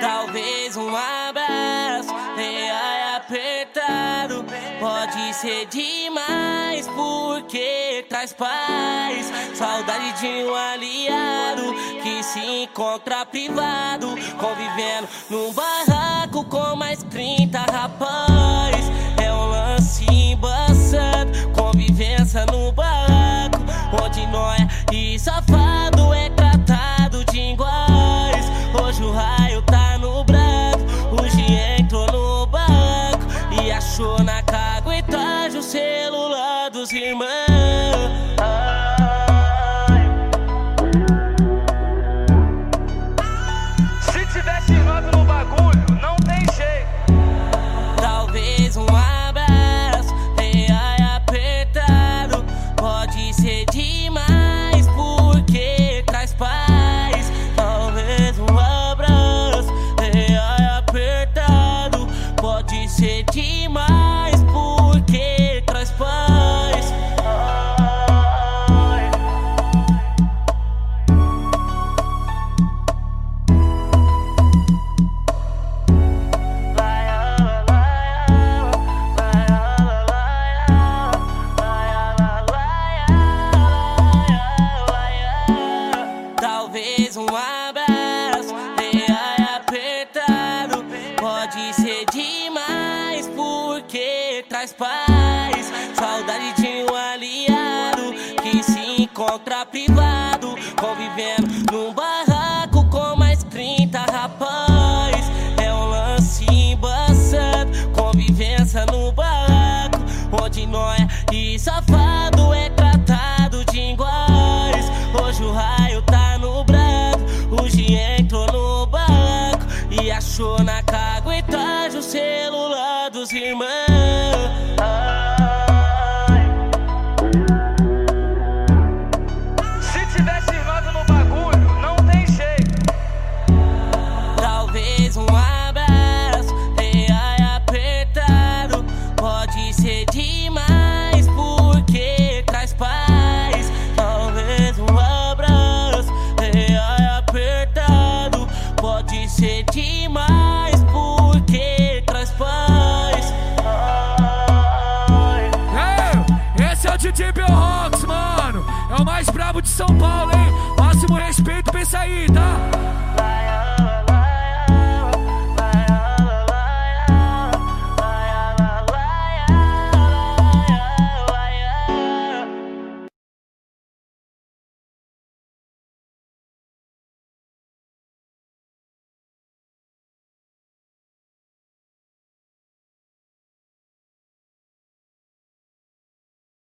Talvez um abraço ser demais porque traz paz. Saudade de um aliado que se encontra privado, convivendo num barraco com mais 30 rapaz. Amen. Demais porque traz paz. Saudade de um aliado que se encontra privado, convivendo num barraco com mais 30 rapaz. É um lance embaçado, convivência no barraco, onde nós e safado é irmãos. Se tivesse nota no bagulho, não tem jeito. Talvez um abraço real apertado pode ser demais porque traz paz. Talvez um abraço real apertado pode ser demais. São Paulo, hein? Máximo respeito isso aí, tá?